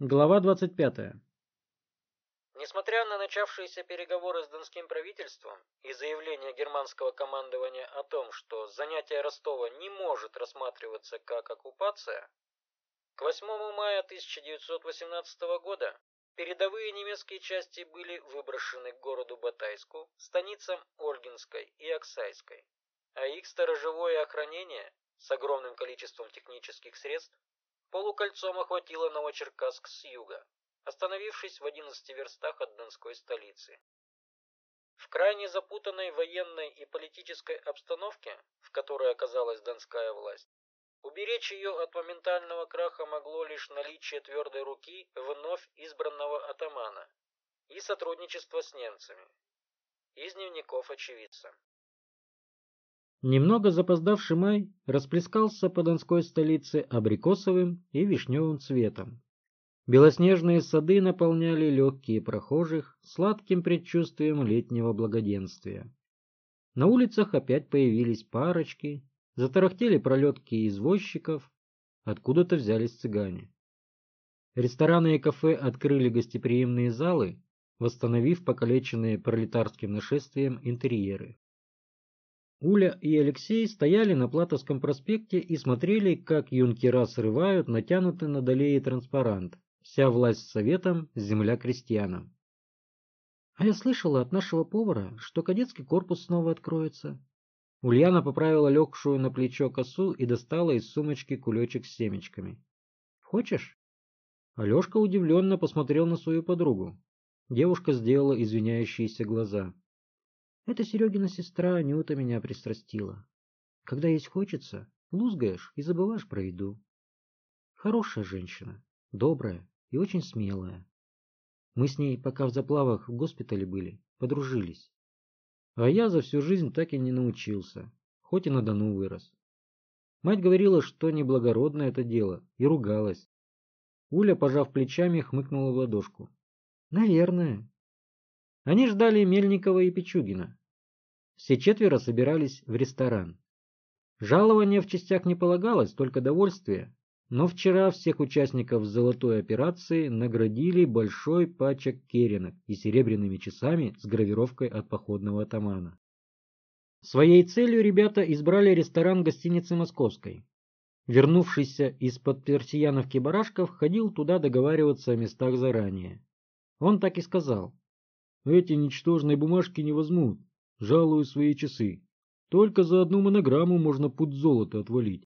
Глава 25. Несмотря на начавшиеся переговоры с донским правительством и заявление германского командования о том, что занятие Ростова не может рассматриваться как оккупация, к 8 мая 1918 года передовые немецкие части были выброшены к городу Батайску, станицам Ольгинской и Оксайской, а их сторожевое охранение с огромным количеством технических средств полукольцом охватило Новочеркасск с юга, остановившись в 11 верстах от Донской столицы. В крайне запутанной военной и политической обстановке, в которой оказалась донская власть, уберечь ее от моментального краха могло лишь наличие твердой руки вновь избранного атамана и сотрудничество с немцами. Из дневников очевидца. Немного запоздавший май расплескался по донской столице абрикосовым и вишневым цветом. Белоснежные сады наполняли легкие прохожих сладким предчувствием летнего благоденствия. На улицах опять появились парочки, затарахтели пролетки извозчиков, откуда-то взялись цыгане. Рестораны и кафе открыли гостеприимные залы, восстановив покалеченные пролетарским нашествием интерьеры. Уля и Алексей стояли на Платовском проспекте и смотрели, как юнкера срывают натянутый над аллеей транспарант «Вся власть советом, земля крестьянам». А я слышала от нашего повара, что кадетский корпус снова откроется. Ульяна поправила легшую на плечо косу и достала из сумочки кулечек с семечками. «Хочешь?» Алешка удивленно посмотрел на свою подругу. Девушка сделала извиняющиеся глаза. Это Серегина сестра Анюта меня пристрастила. Когда есть хочется, лузгаешь и забываешь про еду. Хорошая женщина, добрая и очень смелая. Мы с ней, пока в заплавах в госпитале были, подружились. А я за всю жизнь так и не научился, хоть и на Дону вырос. Мать говорила, что неблагородное это дело, и ругалась. Уля, пожав плечами, хмыкнула в ладошку. Наверное. Они ждали Мельникова и Пичугина. Все четверо собирались в ресторан. Жалование в частях не полагалось, только довольствие. Но вчера всех участников золотой операции наградили большой пачек керенок и серебряными часами с гравировкой от походного атамана. Своей целью ребята избрали ресторан гостиницы Московской. Вернувшийся из-под персияновки Барашков ходил туда договариваться о местах заранее. Он так и сказал. «Эти ничтожные бумажки не возьмут жалую свои часы. Только за одну монограмму можно путь золота отвалить.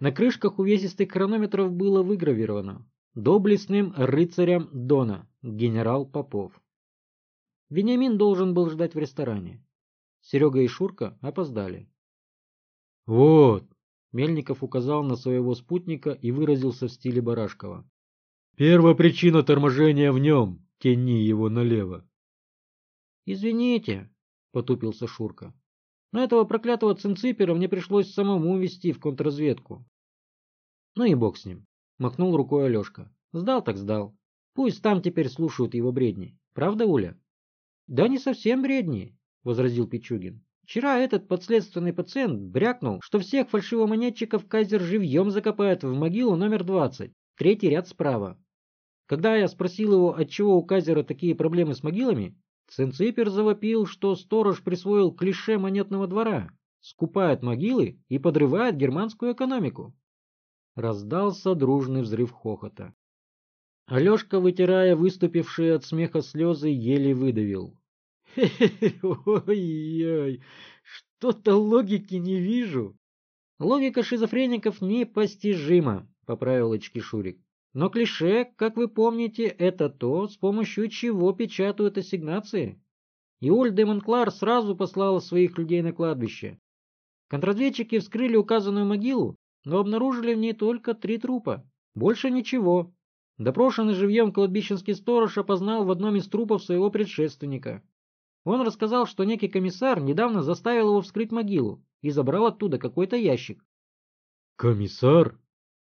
На крышках увесистых хронометров было выгравировано «Доблестным рыцарям Дона, генерал Попов». Вениамин должен был ждать в ресторане. Серега и Шурка опоздали. «Вот!» — Мельников указал на своего спутника и выразился в стиле Барашкова. «Первая причина торможения в нем. Тяни его налево». «Извините», потупился Шурка. Но этого проклятого цинципера мне пришлось самому вести в контрразведку. Ну и бог с ним, махнул рукой Алешка. Сдал так сдал. Пусть там теперь слушают его бредни. Правда, Уля? Да не совсем бредни, возразил Пичугин. Вчера этот подследственный пациент брякнул, что всех фальшивомонетчиков Кайзер живьем закопает в могилу номер 20, третий ряд справа. Когда я спросил его, отчего у Кайзера такие проблемы с могилами, Цинципер завопил, что сторож присвоил клише монетного двора, скупает могилы и подрывает германскую экономику. Раздался дружный взрыв хохота. Алешка, вытирая выступившие от смеха слезы, еле выдавил. Ой-ой, что-то логики не вижу. Логика шизофреников непостижима, поправил очки Шурик. Но клише, как вы помните, это то, с помощью чего печатают ассигнации. Иоль де Монклар сразу послала своих людей на кладбище. Контрразведчики вскрыли указанную могилу, но обнаружили в ней только три трупа. Больше ничего. Допрошенный живьем кладбищенский сторож опознал в одном из трупов своего предшественника. Он рассказал, что некий комиссар недавно заставил его вскрыть могилу и забрал оттуда какой-то ящик. «Комиссар?»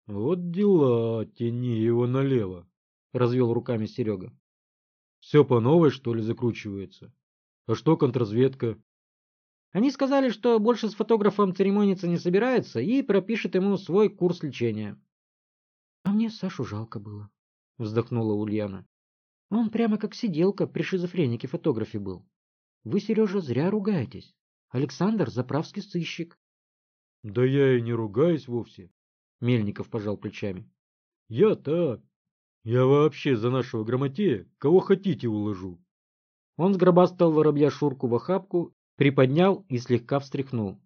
Вот дела, тяни его налево, развел руками Серега. Все по новой, что ли, закручивается? А что контрразведка? Они сказали, что больше с фотографом церемониться не собирается и пропишет ему свой курс лечения. А мне Сашу жалко было, вздохнула Ульяна. Он прямо как сиделка при шизофренике-фотографе был. Вы, Сережа, зря ругаетесь. Александр — заправский сыщик. — Да я и не ругаюсь вовсе. Мельников пожал плечами. — Я так. Я вообще за нашего грамотея кого хотите уложу. Он сгробастал воробья Шурку в охапку, приподнял и слегка встряхнул.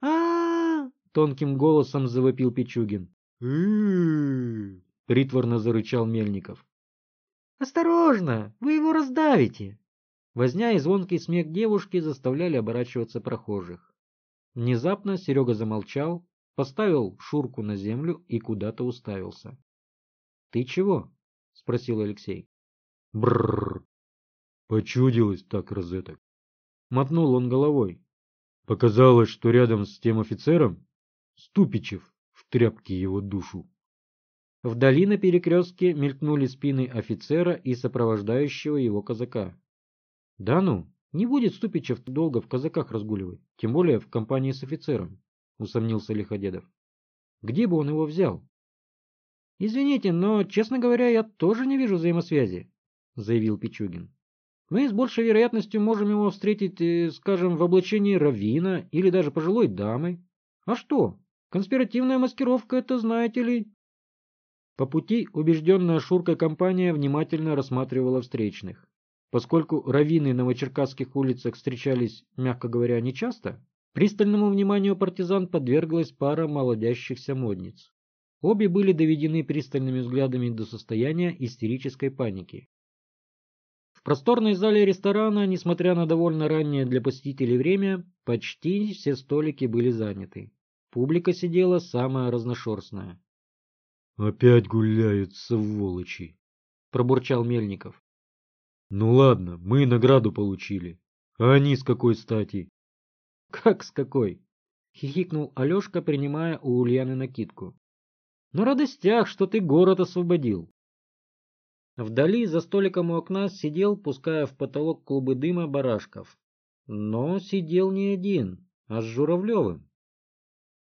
а тонким голосом завопил Пичугин. притворно зарычал Мельников. «Осторожно! Вы его раздавите!» Возня и звонкий смех девушки заставляли оборачиваться прохожих. Внезапно Серега замолчал, поставил Шурку на землю и куда-то уставился. — Ты чего? — спросил Алексей. — Бррр. Почудилось так розеток. Мотнул он головой. Показалось, что рядом с тем офицером Ступичев в тряпке его душу. Вдали на перекрестке мелькнули спины офицера и сопровождающего его казака. Да ну, не будет Ступичев долго в казаках разгуливать, тем более в компании с офицером, усомнился Лиходедов. Где бы он его взял? Извините, но, честно говоря, я тоже не вижу взаимосвязи, заявил Пичугин. Мы с большей вероятностью можем его встретить, э, скажем, в облачении раввина или даже пожилой дамы. А что? Конспиративная маскировка — это, знаете ли... По пути убежденная Шуркой компания внимательно рассматривала встречных. Поскольку раввины на новочеркасских улицах встречались, мягко говоря, нечасто, пристальному вниманию партизан подверглась пара молодящихся модниц. Обе были доведены пристальными взглядами до состояния истерической паники. В просторной зале ресторана, несмотря на довольно раннее для посетителей время, почти все столики были заняты. Публика сидела самая разношерстная. — Опять гуляют, сволочи! — пробурчал Мельников. Ну ладно, мы награду получили. А они с какой стати? Как с какой? Хихикнул Алешка, принимая у Ульяны накидку. На радостях, что ты город освободил. Вдали за столиком у окна сидел, пуская в потолок клубы дыма барашков. Но сидел не один, а с Журавлевым.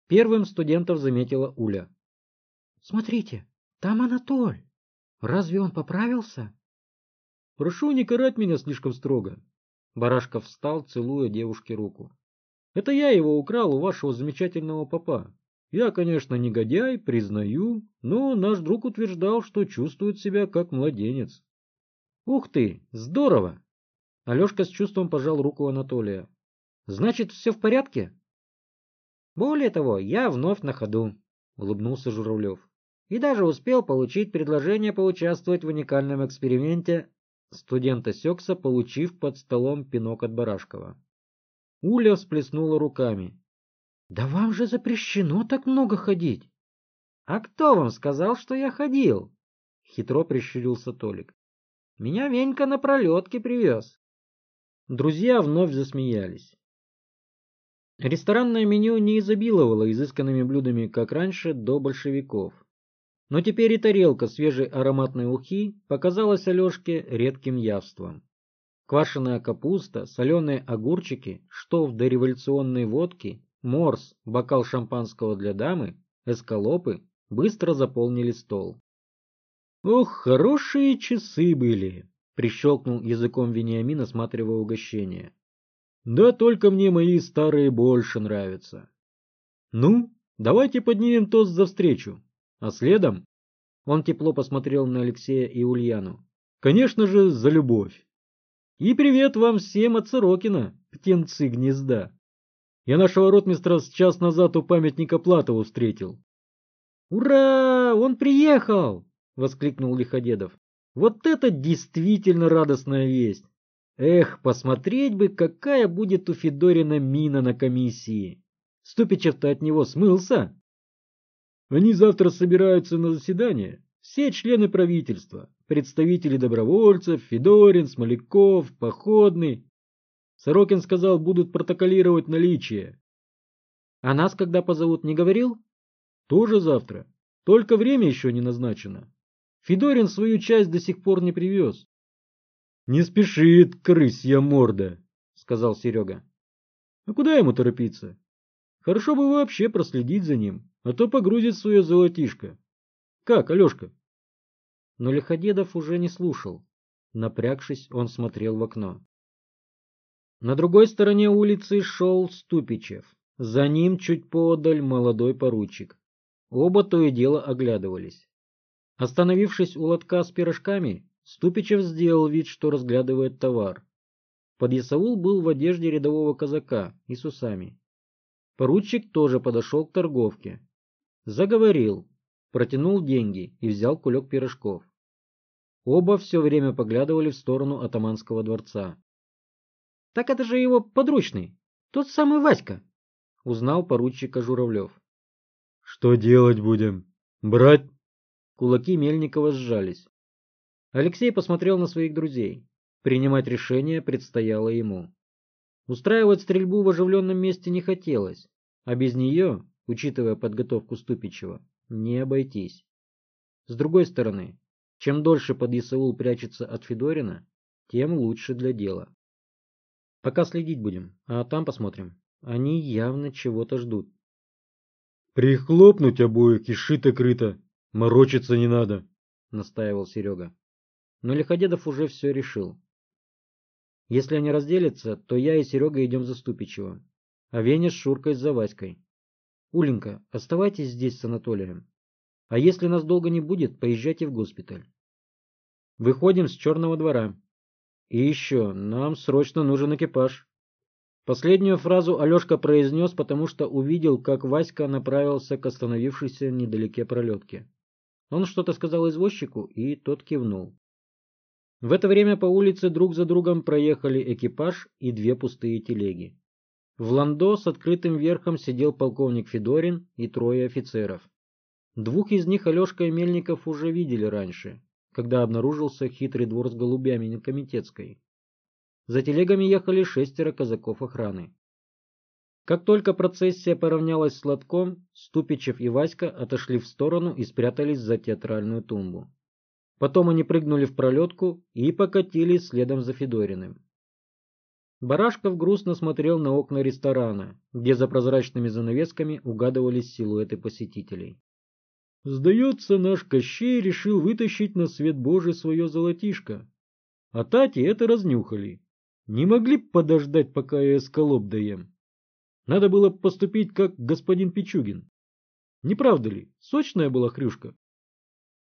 Первым студентов заметила Уля. — Смотрите, там Анатоль. Разве он поправился? Прошу не карать меня слишком строго. Барашков встал, целуя девушке руку. Это я его украл у вашего замечательного папа. Я, конечно, негодяй, признаю, но наш друг утверждал, что чувствует себя как младенец. Ух ты, здорово! Алешка с чувством пожал руку Анатолия. Значит, все в порядке? Более того, я вновь на ходу, улыбнулся Журавлев. И даже успел получить предложение поучаствовать в уникальном эксперименте Студент осекся, получив под столом пинок от Барашкова. Уля всплеснула руками. — Да вам же запрещено так много ходить. — А кто вам сказал, что я ходил? — хитро прищурился Толик. — Меня Венька на пролетке привез. Друзья вновь засмеялись. Ресторанное меню не изобиловало изысканными блюдами, как раньше, до большевиков. Но теперь и тарелка свежей ароматной ухи показалась Алешке редким явством. Квашеная капуста, соленые огурчики, что в дореволюционной водке, морс, бокал шампанского для дамы, эскалопы быстро заполнили стол. «Ох, хорошие часы были!» — прищелкнул языком Вениамин, осматривая угощение. «Да только мне мои старые больше нравятся. Ну, давайте поднимем тост за встречу. А следом он тепло посмотрел на Алексея и Ульяну. Конечно же, за любовь. И привет вам всем от Сорокина, птенцы гнезда. Я нашего ротмистра с час назад у памятника Платову встретил. «Ура! Он приехал!» — воскликнул Лиходедов. «Вот это действительно радостная весть! Эх, посмотреть бы, какая будет у Федорина мина на комиссии! Ступичев-то от него смылся!» Они завтра собираются на заседание. Все члены правительства, представители добровольцев, Федорин, Смоляков, Походный. Сорокин сказал, будут протоколировать наличие. А нас когда позовут, не говорил? Тоже завтра. Только время еще не назначено. Федорин свою часть до сих пор не привез. Не спешит крысья морда, сказал Серега. А куда ему торопиться? Хорошо бы вообще проследить за ним а то погрузит свое золотишко. Как, Алешка? Но Лиходедов уже не слушал. Напрягшись, он смотрел в окно. На другой стороне улицы шел Ступичев. За ним чуть подаль молодой поручик. Оба то и дело оглядывались. Остановившись у лотка с пирожками, Ступичев сделал вид, что разглядывает товар. Подъясаул был в одежде рядового казака и с усами. Поручик тоже подошел к торговке. Заговорил, протянул деньги и взял кулек пирожков. Оба все время поглядывали в сторону атаманского дворца. — Так это же его подручный, тот самый Васька, — узнал поручика Журавлев. — Что делать будем? Брать? Кулаки Мельникова сжались. Алексей посмотрел на своих друзей. Принимать решение предстояло ему. Устраивать стрельбу в оживленном месте не хотелось, а без нее, учитывая подготовку Ступичева, не обойтись. С другой стороны, чем дольше подъясаул прячется от Федорина, тем лучше для дела. Пока следить будем, а там посмотрим. Они явно чего-то ждут. Прихлопнуть обоих и шито-крыто. Морочиться не надо, настаивал Серега. Но Лиходедов уже все решил. Если они разделятся, то я и Серега идем за Ступичевым, а Веня с Шуркой за Васькой. Уленька, оставайтесь здесь с Анатолием. А если нас долго не будет, поезжайте в госпиталь. Выходим с черного двора. И еще, нам срочно нужен экипаж. Последнюю фразу Алешка произнес, потому что увидел, как Васька направился к остановившейся недалеке пролетке. Он что-то сказал извозчику, и тот кивнул. В это время по улице друг за другом проехали экипаж и две пустые телеги. В ландо с открытым верхом сидел полковник Федорин и трое офицеров. Двух из них Алешка и Мельников уже видели раньше, когда обнаружился хитрый двор с голубями на Комитетской. За телегами ехали шестеро казаков охраны. Как только процессия поравнялась с лотком, Ступичев и Васька отошли в сторону и спрятались за театральную тумбу. Потом они прыгнули в пролетку и покатились следом за Федориным. Барашков грустно смотрел на окна ресторана, где за прозрачными занавесками угадывались силуэты посетителей. Сдается, наш Кощей решил вытащить на свет Божий свое золотишко. А Тати это разнюхали. Не могли б подождать, пока я эскалоп даем. Надо было поступить, как господин Пичугин. Не правда ли? Сочная была хрюшка.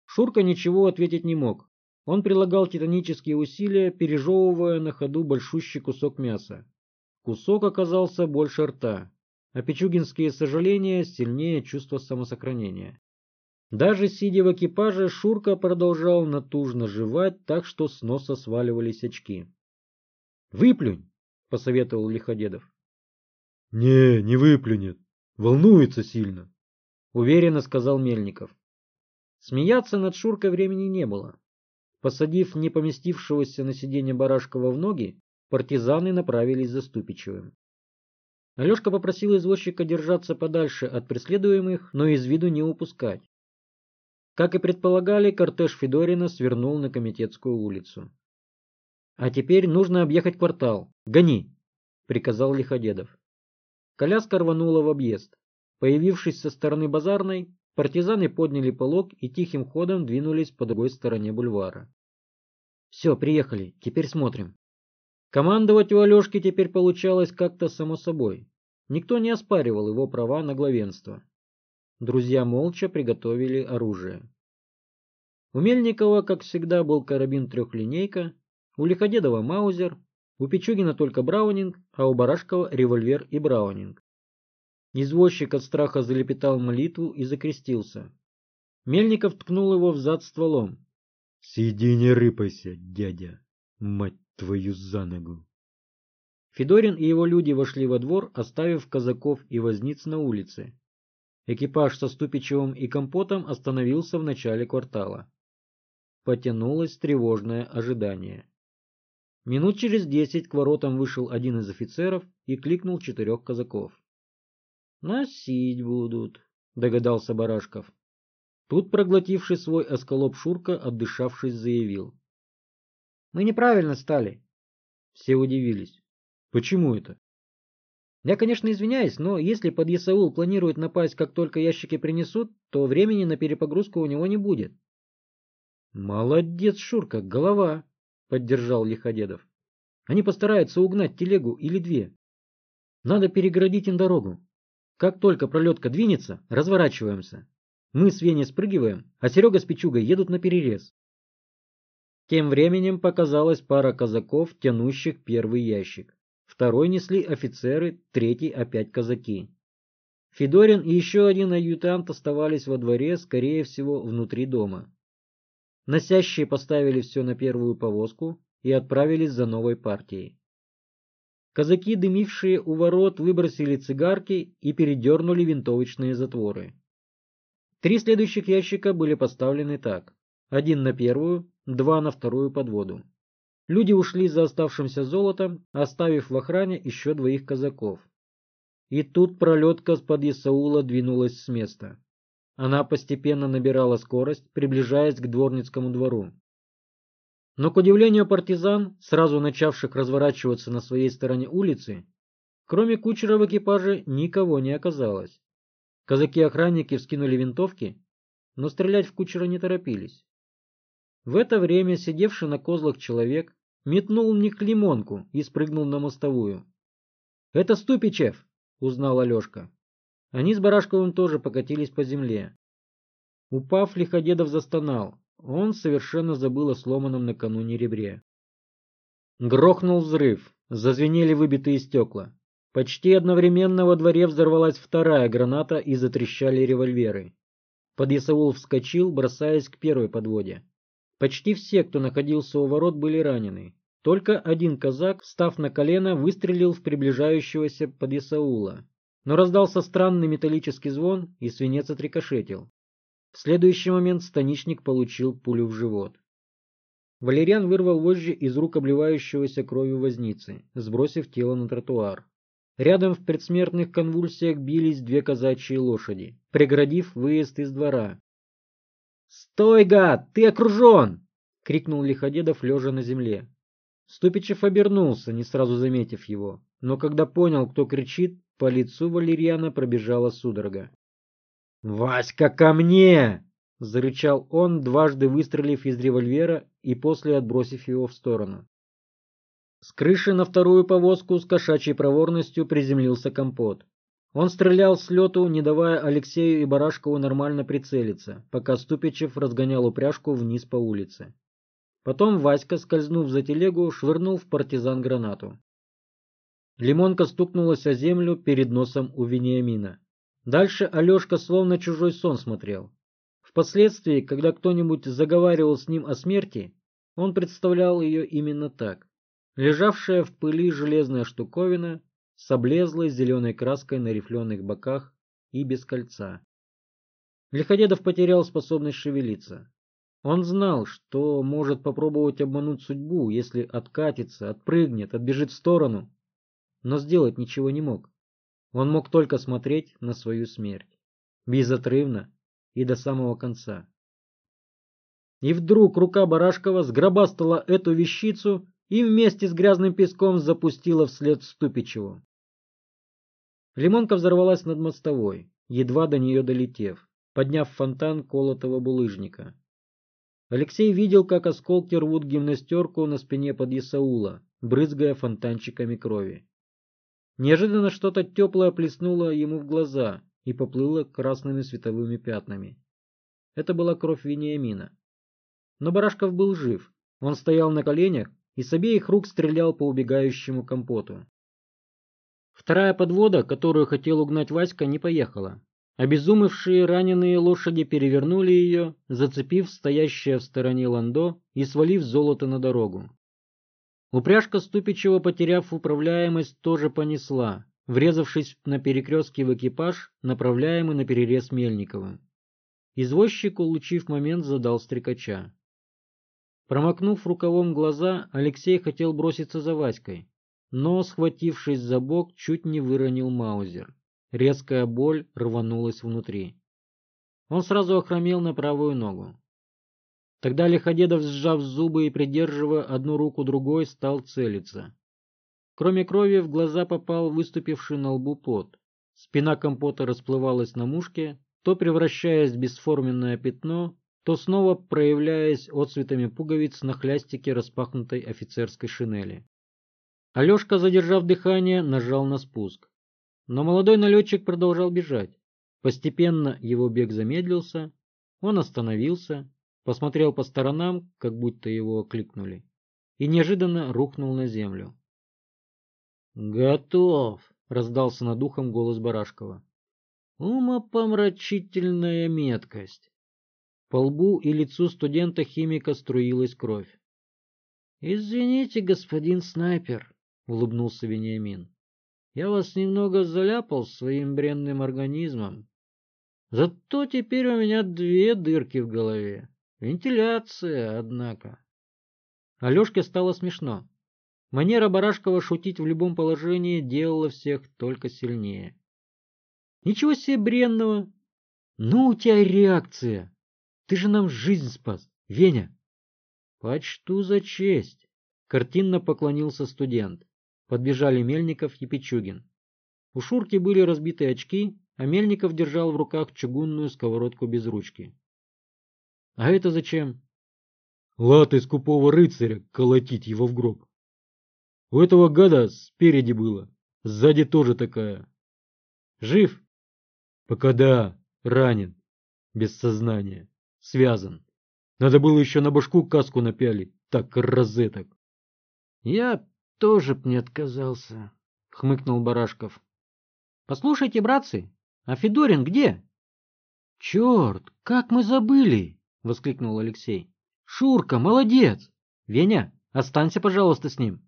Шурка ничего ответить не мог. Он прилагал титанические усилия, пережевывая на ходу большущий кусок мяса. Кусок оказался больше рта, а пичугинские сожаления сильнее чувства самосохранения. Даже сидя в экипаже, Шурка продолжал натужно жевать, так что с носа сваливались очки. «Выплюнь!» — посоветовал Лиходедов. «Не, не выплюнет. Волнуется сильно», — уверенно сказал Мельников. Смеяться над Шуркой времени не было. Посадив не поместившегося на сиденье Барашкова в ноги, партизаны направились за Ступичевым. Алешка попросил извозчика держаться подальше от преследуемых, но из виду не упускать. Как и предполагали, кортеж Федорина свернул на Комитетскую улицу. «А теперь нужно объехать квартал. Гони!» — приказал Лиходедов. Коляска рванула в объезд. Появившись со стороны базарной, Партизаны подняли полог и тихим ходом двинулись по другой стороне бульвара. Все, приехали, теперь смотрим. Командовать у Алешки теперь получалось как-то само собой. Никто не оспаривал его права на главенство. Друзья молча приготовили оружие. У Мельникова, как всегда, был карабин трехлинейка, у Лиходедова маузер, у Пичугина только браунинг, а у Барашкова револьвер и браунинг. Извозчик от страха залепетал молитву и закрестился. Мельников ткнул его в зад стволом. — Сиди, не рыпайся, дядя, мать твою за ногу. Федорин и его люди вошли во двор, оставив казаков и возниц на улице. Экипаж со Ступичевым и Компотом остановился в начале квартала. Потянулось тревожное ожидание. Минут через десять к воротам вышел один из офицеров и кликнул четырех казаков. Носить будут, догадался Барашков. Тут проглотивший свой осколоп Шурка, отдышавшись, заявил. Мы неправильно стали. Все удивились. Почему это? Я, конечно, извиняюсь, но если подъясаул планирует напасть, как только ящики принесут, то времени на перепогрузку у него не будет. Молодец, Шурка, голова, поддержал Лиходедов. Они постараются угнать телегу или две. Надо перегородить им дорогу. Как только пролетка двинется, разворачиваемся. Мы с Веней спрыгиваем, а Серега с Пичугой едут на перерез. Тем временем показалась пара казаков, тянущих первый ящик. Второй несли офицеры, третий опять казаки. Федорин и еще один адъютант оставались во дворе, скорее всего, внутри дома. Носящие поставили все на первую повозку и отправились за новой партией. Казаки, дымившие у ворот, выбросили цигарки и передернули винтовочные затворы. Три следующих ящика были поставлены так. Один на первую, два на вторую подводу. Люди ушли за оставшимся золотом, оставив в охране еще двоих казаков. И тут пролетка с под Исаула двинулась с места. Она постепенно набирала скорость, приближаясь к дворницкому двору. Но, к удивлению партизан, сразу начавших разворачиваться на своей стороне улицы, кроме кучера в экипаже никого не оказалось. Казаки-охранники вскинули винтовки, но стрелять в кучера не торопились. В это время сидевший на козлах человек метнул них лимонку и спрыгнул на мостовую. — Это Ступичев! — узнал Алешка. Они с Барашковым тоже покатились по земле. Упав, Лиходедов застонал. Он совершенно забыл о сломанном накануне ребре. Грохнул взрыв. Зазвенели выбитые стекла. Почти одновременно во дворе взорвалась вторая граната и затрещали револьверы. Подъясаул вскочил, бросаясь к первой подводе. Почти все, кто находился у ворот, были ранены. Только один казак, став на колено, выстрелил в приближающегося подъясаула. Но раздался странный металлический звон, и свинец отрикошетил. В следующий момент станичник получил пулю в живот. Валериан вырвал вожжи из рук обливающегося кровью возницы, сбросив тело на тротуар. Рядом в предсмертных конвульсиях бились две казачьи лошади, преградив выезд из двора. «Стой, гад! Ты окружен!» — крикнул Лиходедов, лежа на земле. Ступичев обернулся, не сразу заметив его, но когда понял, кто кричит, по лицу Валерьяна пробежала судорога. «Васька, ко мне!» — зарычал он, дважды выстрелив из револьвера и после отбросив его в сторону. С крыши на вторую повозку с кошачьей проворностью приземлился компот. Он стрелял с лету, не давая Алексею и Барашкову нормально прицелиться, пока Ступичев разгонял упряжку вниз по улице. Потом Васька, скользнув за телегу, швырнул в партизан гранату. Лимонка стукнулась о землю перед носом у Вениамина. Дальше Алешка словно чужой сон смотрел. Впоследствии, когда кто-нибудь заговаривал с ним о смерти, он представлял ее именно так. Лежавшая в пыли железная штуковина с облезлой зеленой краской на рифленых боках и без кольца. Лиходедов потерял способность шевелиться. Он знал, что может попробовать обмануть судьбу, если откатится, отпрыгнет, отбежит в сторону, но сделать ничего не мог. Он мог только смотреть на свою смерть, безотрывно и до самого конца. И вдруг рука Барашкова сгробастала эту вещицу и вместе с грязным песком запустила вслед Ступичеву. Лимонка взорвалась над мостовой, едва до нее долетев, подняв фонтан колотого булыжника. Алексей видел, как осколки рвут гимнастерку на спине под Исаула, брызгая фонтанчиками крови. Неожиданно что-то теплое плеснуло ему в глаза и поплыло красными световыми пятнами. Это была кровь Вениамина. Но Барашков был жив. Он стоял на коленях и с обеих рук стрелял по убегающему компоту. Вторая подвода, которую хотел угнать Васька, не поехала. Обезумевшие раненые лошади перевернули ее, зацепив стоящее в стороне ландо и свалив золото на дорогу. Упряжка Ступичева, потеряв управляемость, тоже понесла, врезавшись на перекрестке в экипаж, направляемый на перерез Мельниковым. Извозчик, улучив момент, задал стрекача. Промокнув рукавом глаза, Алексей хотел броситься за Васькой, но, схватившись за бок, чуть не выронил маузер. Резкая боль рванулась внутри. Он сразу охромел на правую ногу. Тогда Лиходедов, сжав зубы и придерживая одну руку другой, стал целиться. Кроме крови в глаза попал выступивший на лбу пот. Спина компота расплывалась на мушке, то превращаясь в бесформенное пятно, то снова проявляясь отцветами пуговиц на хлястике распахнутой офицерской шинели. Алешка, задержав дыхание, нажал на спуск. Но молодой налетчик продолжал бежать. Постепенно его бег замедлился, он остановился, посмотрел по сторонам, как будто его окликнули, и неожиданно рухнул на землю. «Готов!» — раздался над ухом голос Барашкова. «Умопомрачительная меткость!» По лбу и лицу студента-химика струилась кровь. «Извините, господин снайпер», — улыбнулся Вениамин. «Я вас немного заляпал своим бренным организмом. Зато теперь у меня две дырки в голове. Вентиляция, однако». Алешке стало смешно. Манера Барашкова шутить в любом положении делала всех только сильнее. «Ничего себе бренного! Ну, у тебя реакция! Ты же нам жизнь спас, Веня!» «Почту за честь!» — картинно поклонился студент. Подбежали Мельников и Пичугин. У Шурки были разбиты очки, а Мельников держал в руках чугунную сковородку без ручки. «А это зачем?» «Латы скупого рыцаря, колотить его в гроб!» У этого гада спереди было, сзади тоже такая. Жив? Пока да, ранен, без сознания, связан. Надо было еще на башку каску напялить, так розеток. Я тоже б не отказался, хмыкнул Барашков. Послушайте, братцы, а Федорин где? Черт, как мы забыли, воскликнул Алексей. Шурка, молодец! Веня, останься, пожалуйста, с ним.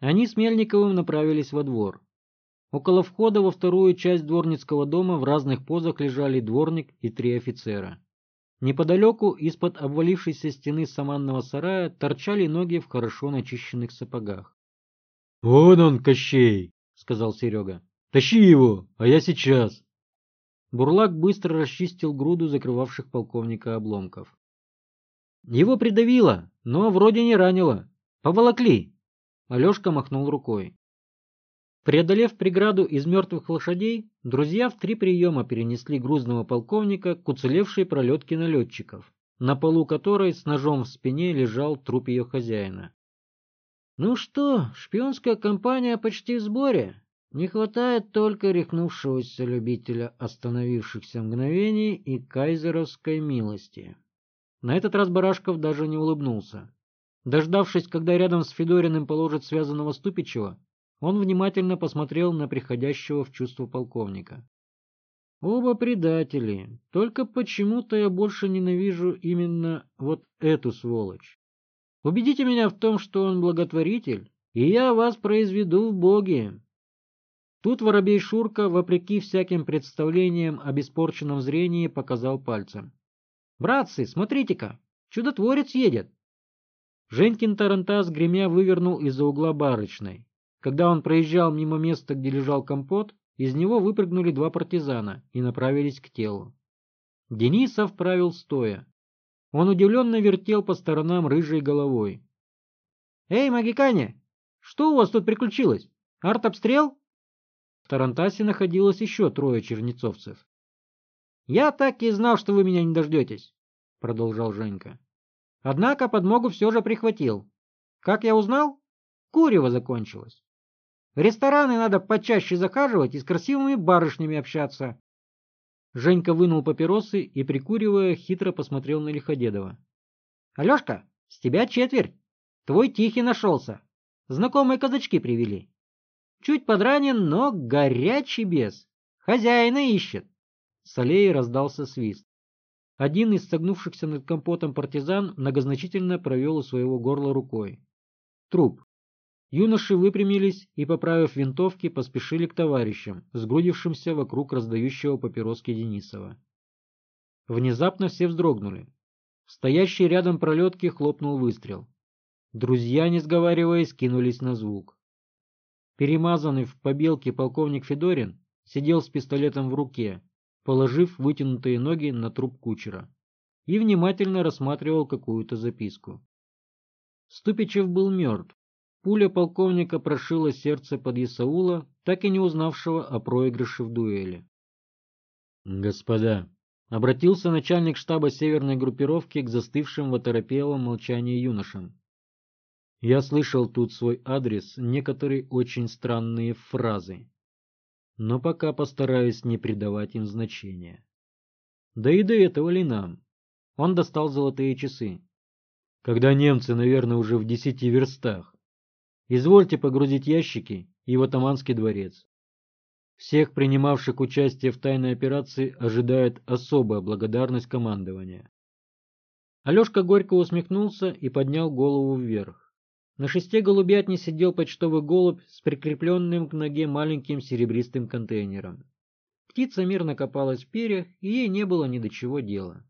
Они с Мельниковым направились во двор. Около входа во вторую часть дворницкого дома в разных позах лежали дворник и три офицера. Неподалеку, из-под обвалившейся стены саманного сарая, торчали ноги в хорошо начищенных сапогах. — Вон он, Кощей! — сказал Серега. — Тащи его, а я сейчас. Бурлак быстро расчистил груду закрывавших полковника обломков. — Его придавило, но вроде не ранило. Поволокли. Алешка махнул рукой. Преодолев преграду из мертвых лошадей, друзья в три приема перенесли грузного полковника к уцелевшей пролетке налетчиков, на полу которой с ножом в спине лежал труп ее хозяина. — Ну что, шпионская компания почти в сборе. Не хватает только рехнувшегося любителя остановившихся мгновений и кайзеровской милости. На этот раз Барашков даже не улыбнулся. Дождавшись, когда рядом с Федориным положат связанного Ступичева, он внимательно посмотрел на приходящего в чувство полковника. Оба предатели, только почему-то я больше ненавижу именно вот эту сволочь. Убедите меня в том, что он благотворитель, и я вас произведу в боги. Тут воробей Шурка, вопреки всяким представлениям об испорченном зрении, показал пальцем. «Братцы, смотрите-ка, чудотворец едет!» Женькин тарантас гремя вывернул из-за угла барочной. Когда он проезжал мимо места, где лежал компот, из него выпрыгнули два партизана и направились к телу. Денисов правил стоя. Он удивленно вертел по сторонам рыжей головой. — Эй, магикане, что у вас тут приключилось? Артобстрел? В Тарантасе находилось еще трое чернецовцев. — Я так и знал, что вы меня не дождетесь, — продолжал Женька. Однако подмогу все же прихватил. Как я узнал? Курево закончилось. В рестораны надо почаще захаживать и с красивыми барышнями общаться. Женька вынул папиросы и, прикуривая, хитро посмотрел на Лиходедова. — Алешка, с тебя четверть. Твой тихий нашелся. Знакомые казачки привели. Чуть подранен, но горячий бес. Хозяина ищет. С аллеи раздался свист. Один из согнувшихся над компотом партизан многозначительно провел у своего горла рукой. Труп. Юноши выпрямились и, поправив винтовки, поспешили к товарищам, сгрудившимся вокруг раздающего папироски Денисова. Внезапно все вздрогнули. В стоящей рядом пролетке хлопнул выстрел. Друзья, не сговариваясь, кинулись на звук. Перемазанный в побелке полковник Федорин сидел с пистолетом в руке, положив вытянутые ноги на труп кучера, и внимательно рассматривал какую-то записку. Ступичев был мертв. Пуля полковника прошила сердце под Исаула, так и не узнавшего о проигрыше в дуэли. — Господа, обратился начальник штаба северной группировки к застывшим в оторопелом молчании юношам. Я слышал тут свой адрес некоторые очень странные фразы, но пока постараюсь не придавать им значения. Да и до этого ли нам? Он достал золотые часы. Когда немцы, наверное, уже в десяти верстах. Извольте погрузить ящики и в атаманский дворец. Всех принимавших участие в тайной операции ожидает особая благодарность командования. Алешка горько усмехнулся и поднял голову вверх. На шесте голубятни сидел почтовый голубь с прикрепленным к ноге маленьким серебристым контейнером. Птица мирно копалась в перьях, и ей не было ни до чего дела.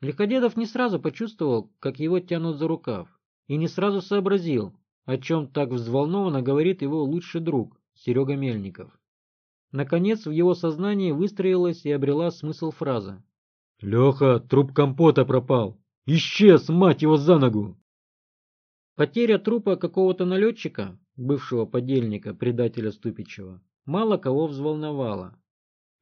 Лиходедов не сразу почувствовал, как его тянут за рукав, и не сразу сообразил, о чем так взволнованно говорит его лучший друг, Серега Мельников. Наконец в его сознании выстроилась и обрела смысл фраза. «Леха, труп компота пропал! Исчез, мать его, за ногу!» Потеря трупа какого-то налетчика, бывшего подельника, предателя Ступичева, мало кого взволновала.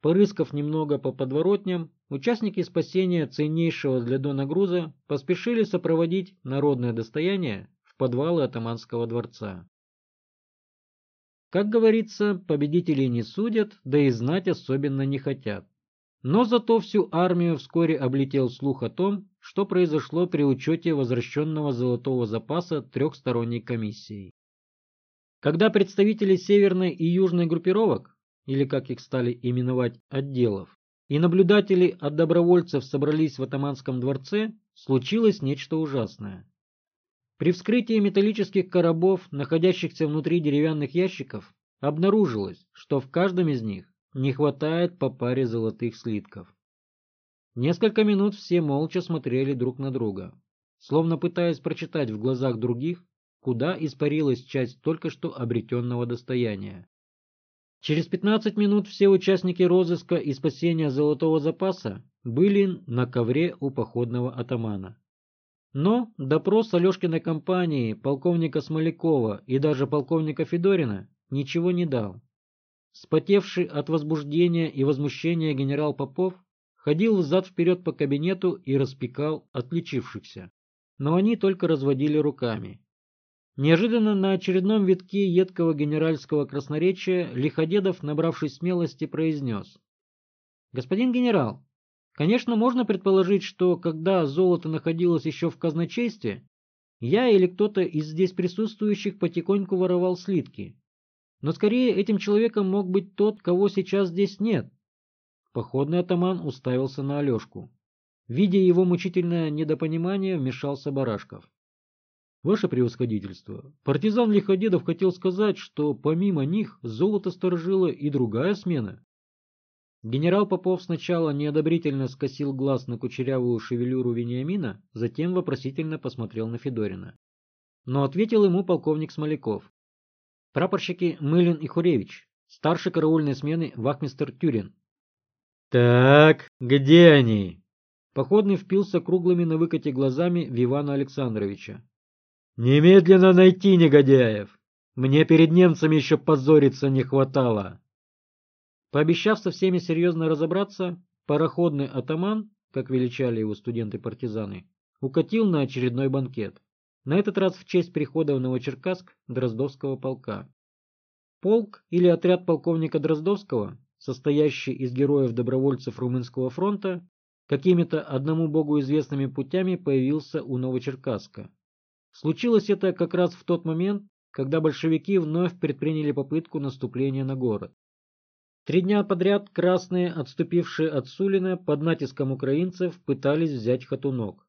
Порыскав немного по подворотням, участники спасения ценнейшего для Дона груза поспешили сопроводить народное достояние подвалы атаманского дворца. Как говорится, победителей не судят, да и знать особенно не хотят. Но зато всю армию вскоре облетел слух о том, что произошло при учете возвращенного золотого запаса трехсторонней комиссией. Когда представители северной и южной группировок, или как их стали именовать отделов, и наблюдатели от добровольцев собрались в атаманском дворце, случилось нечто ужасное. При вскрытии металлических коробов, находящихся внутри деревянных ящиков, обнаружилось, что в каждом из них не хватает по паре золотых слитков. Несколько минут все молча смотрели друг на друга, словно пытаясь прочитать в глазах других, куда испарилась часть только что обретенного достояния. Через 15 минут все участники розыска и спасения золотого запаса были на ковре у походного атамана. Но допрос Алешкиной компании, полковника Смолякова и даже полковника Федорина ничего не дал. Спотевший от возбуждения и возмущения генерал Попов ходил взад-вперед по кабинету и распекал отличившихся. Но они только разводили руками. Неожиданно на очередном витке едкого генеральского красноречия Лиходедов, набравшись смелости, произнес. «Господин генерал, Конечно, можно предположить, что когда золото находилось еще в казначействе, я или кто-то из здесь присутствующих потихоньку воровал слитки. Но скорее этим человеком мог быть тот, кого сейчас здесь нет. Походный атаман уставился на Алешку. Видя его мучительное недопонимание, вмешался Барашков. Ваше превосходительство, партизан Лиходедов хотел сказать, что помимо них золото сторожила и другая смена. Генерал Попов сначала неодобрительно скосил глаз на кучерявую шевелюру Вениамина, затем вопросительно посмотрел на Федорина. Но ответил ему полковник Смоляков. Прапорщики Мылин и Хуревич, старший караульной смены вахмистер Тюрин. «Так, где они?» Походный впился круглыми на выкате глазами в Ивана Александровича. «Немедленно найти негодяев! Мне перед немцами еще позориться не хватало!» Пообещав со всеми серьезно разобраться, пароходный атаман, как величали его студенты-партизаны, укатил на очередной банкет. На этот раз в честь прихода в Новочеркасск Дроздовского полка. Полк или отряд полковника Дроздовского, состоящий из героев-добровольцев Румынского фронта, какими-то одному богу известными путями появился у Новочеркасска. Случилось это как раз в тот момент, когда большевики вновь предприняли попытку наступления на город. Три дня подряд красные, отступившие от Сулина под натиском украинцев, пытались взять Хатунок.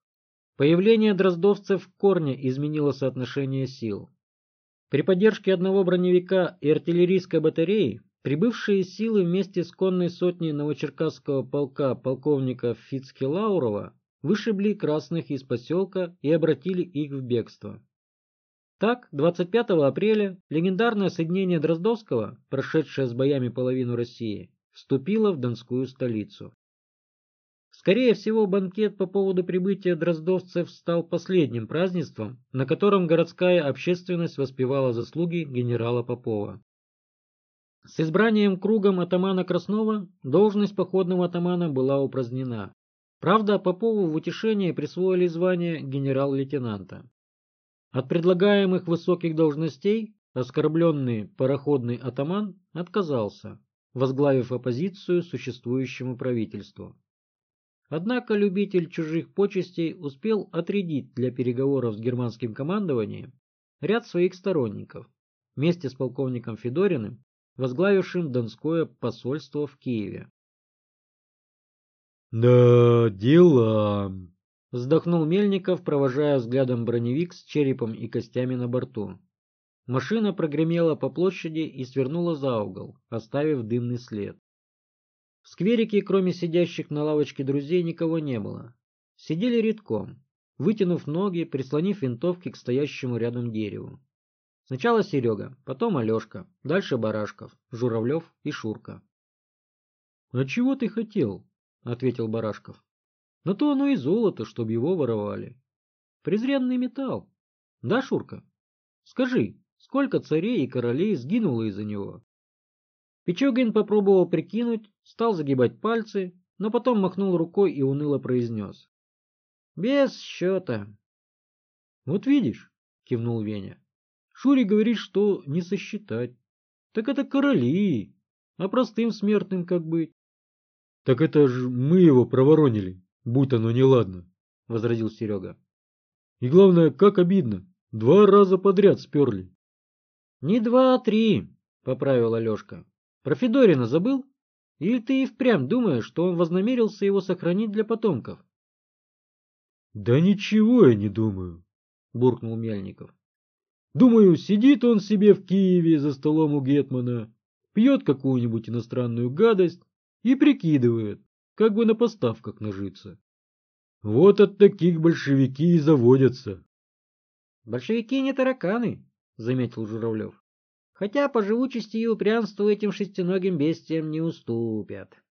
Появление дроздовцев в корне изменило соотношение сил. При поддержке одного броневика и артиллерийской батареи прибывшие силы вместе с конной сотней Новочеркасского полка полковника Фицки-Лаурова вышибли красных из поселка и обратили их в бегство. Так, 25 апреля легендарное соединение Дроздовского, прошедшее с боями половину России, вступило в Донскую столицу. Скорее всего, банкет по поводу прибытия дроздовцев стал последним празднеством, на котором городская общественность воспевала заслуги генерала Попова. С избранием кругом атамана Краснова должность походного атамана была упразднена. Правда, Попову в утешение присвоили звание генерал-лейтенанта. От предлагаемых высоких должностей оскорбленный пароходный атаман отказался, возглавив оппозицию существующему правительству. Однако любитель чужих почестей успел отрядить для переговоров с германским командованием ряд своих сторонников, вместе с полковником Федориным, возглавившим Донское посольство в Киеве. «Да, дела!» — вздохнул Мельников, провожая взглядом броневик с черепом и костями на борту. Машина прогремела по площади и свернула за угол, оставив дымный след. В скверике, кроме сидящих на лавочке друзей, никого не было. Сидели редком, вытянув ноги, прислонив винтовки к стоящему рядом дереву. Сначала Серега, потом Алешка, дальше Барашков, Журавлев и Шурка. — А чего ты хотел? — ответил Барашков. — На то оно и золото, чтобы его воровали. Презренный металл. Да, Шурка? Скажи, сколько царей и королей сгинуло из-за него? Пичугин попробовал прикинуть, стал загибать пальцы, но потом махнул рукой и уныло произнес. «Без счета». «Вот видишь», — кивнул Веня, — «Шури говорит, что не сосчитать. Так это короли, а простым смертным как быть?» «Так это ж мы его проворонили, будь оно неладно», — возразил Серега. «И главное, как обидно, два раза подряд сперли». «Не два, а три», — поправил Алешка. Про Федорина забыл? Или ты и впрямь думаешь, что он вознамерился его сохранить для потомков? — Да ничего я не думаю, — буркнул Мельников. — Думаю, сидит он себе в Киеве за столом у Гетмана, пьет какую-нибудь иностранную гадость и прикидывает, как бы на поставках нажиться. Вот от таких большевики и заводятся. — Большевики не тараканы, — заметил Журавлев хотя по живучести и упрямству этим шестиногим бестиям не уступят.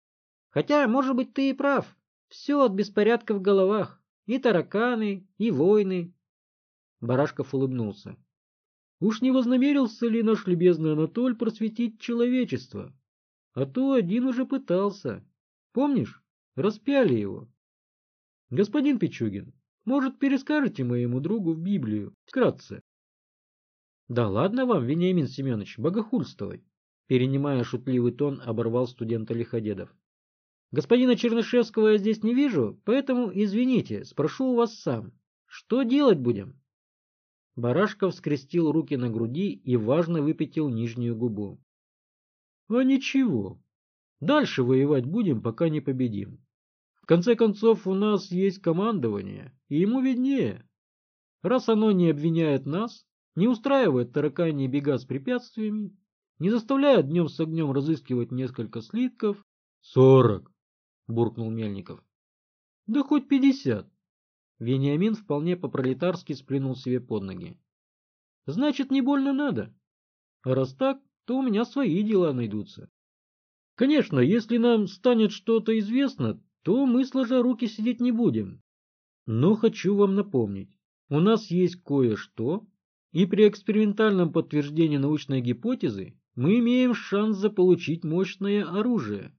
Хотя, может быть, ты и прав, все от беспорядка в головах, и тараканы, и войны. Барашков улыбнулся. Уж не вознамерился ли наш любезный Анатоль просветить человечество? А то один уже пытался. Помнишь, распяли его. Господин Пичугин, может, перескажете моему другу в Библию, вкратце? Да ладно вам, Вениамин Семенович, богохульствовать. Перенимая шутливый тон, оборвал студента Лиходедов. Господина Чернышевского я здесь не вижу, поэтому, извините, спрошу у вас сам. Что делать будем? Барашков скрестил руки на груди и важно выпятил нижнюю губу. А ничего. Дальше воевать будем, пока не победим. В конце концов, у нас есть командование, и ему виднее. Раз оно не обвиняет нас, не устраивает таракани бега с препятствиями, не заставляет днем с огнем разыскивать несколько слитков. — Сорок, — буркнул Мельников. — Да хоть пятьдесят. Вениамин вполне по-пролетарски сплюнул себе под ноги. — Значит, не больно надо. А раз так, то у меня свои дела найдутся. Конечно, если нам станет что-то известно, то мы, сложа руки, сидеть не будем. Но хочу вам напомнить, у нас есть кое-что, и при экспериментальном подтверждении научной гипотезы мы имеем шанс заполучить мощное оружие,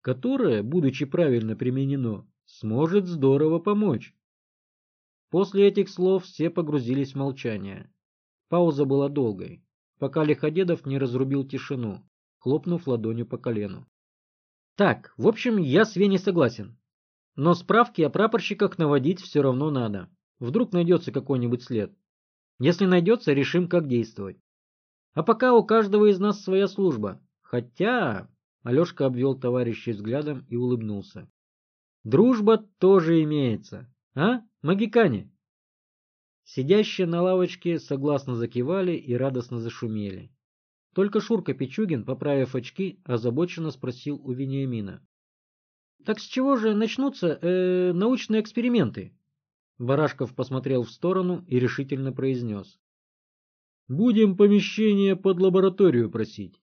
которое, будучи правильно применено, сможет здорово помочь. После этих слов все погрузились в молчание. Пауза была долгой, пока Лиходедов не разрубил тишину, хлопнув ладонью по колену. Так, в общем, я с Веней согласен. Но справки о прапорщиках наводить все равно надо. Вдруг найдется какой-нибудь след. Если найдется, решим, как действовать. А пока у каждого из нас своя служба. Хотя... Алешка обвел товарищей взглядом и улыбнулся. Дружба тоже имеется. А, магикане? Сидящие на лавочке согласно закивали и радостно зашумели. Только Шурка Пичугин, поправив очки, озабоченно спросил у Вениамина. — Так с чего же начнутся э, научные эксперименты? Барашков посмотрел в сторону и решительно произнес. «Будем помещение под лабораторию просить.